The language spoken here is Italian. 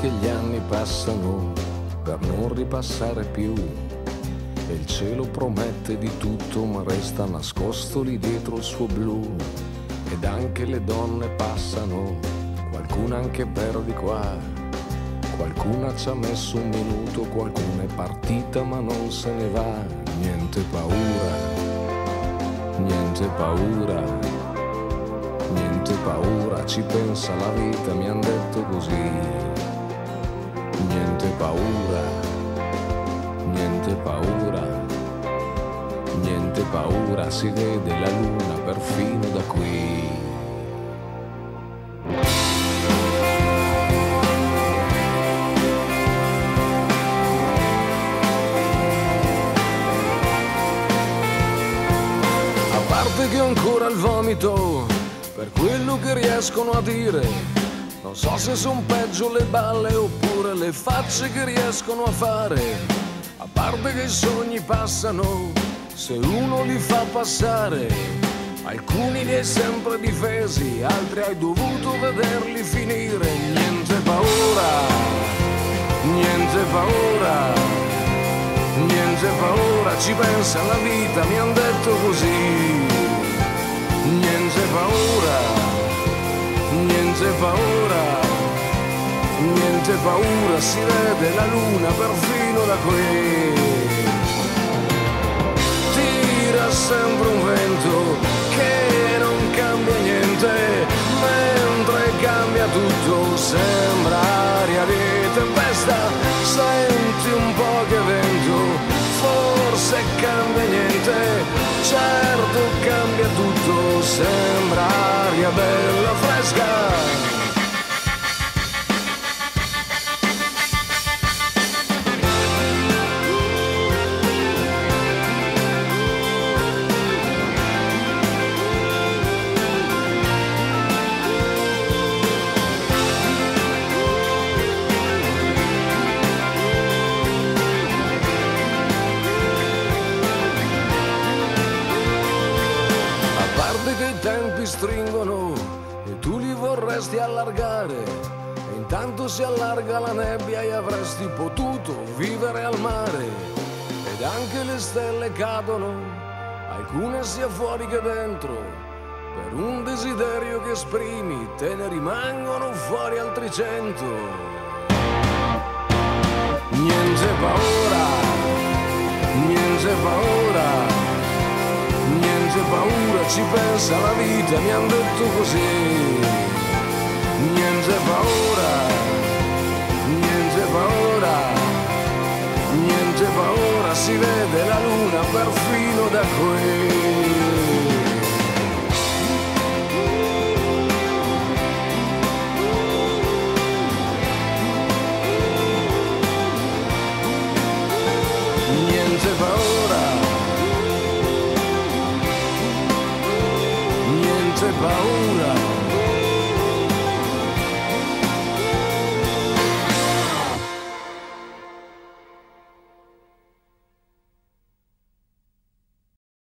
che gli anni passano per non ripassare più. E il cielo promette di tutto ma resta nascosto lì dietro il suo blu. Ed anche le donne passano, qualcuna anche per di qua. Qualcuna ci ha messo un minuto, qualcuna è partita ma non se ne va. Niente paura, niente paura, niente paura, ci pensa la vita, mi han detto così. Paura, niente paura, niente paura, si vede la luna perfino da qui. che ho ancora il vomito per quello che riescono a dire. Non so se son peggio le balle oppure le facce che riescono a fare. A parte che i sogni passano se uno li fa passare. Alcuni li hai sempre difesi, altri hai dovuto vederli finire. Niente paura, niente paura, niente paura, ci pensa la vita, mi han detto così niente paura, niente paura, niente paura, si vede la luna perfino da qui. Tira sempre un vento che non cambia niente, mentre cambia tutto, sembra aria di tempesta, senti un po' che vento forse cambia niente, certo cambia tutto, sembra aria bella fresca. Vorresti allargare. E intanto si allarga la nebbia e avresti potuto vivere al mare. Ed anche le stelle cadono, alcune sia fuori che dentro, per un desiderio che esprimi te ne rimangono fuori altri cento. Niente paura, niente paura, paura, ci pensa la vita, mi han detto così niente paura, niente paura, niente paura, si vede la luna perfino da qui. Niente paura, paura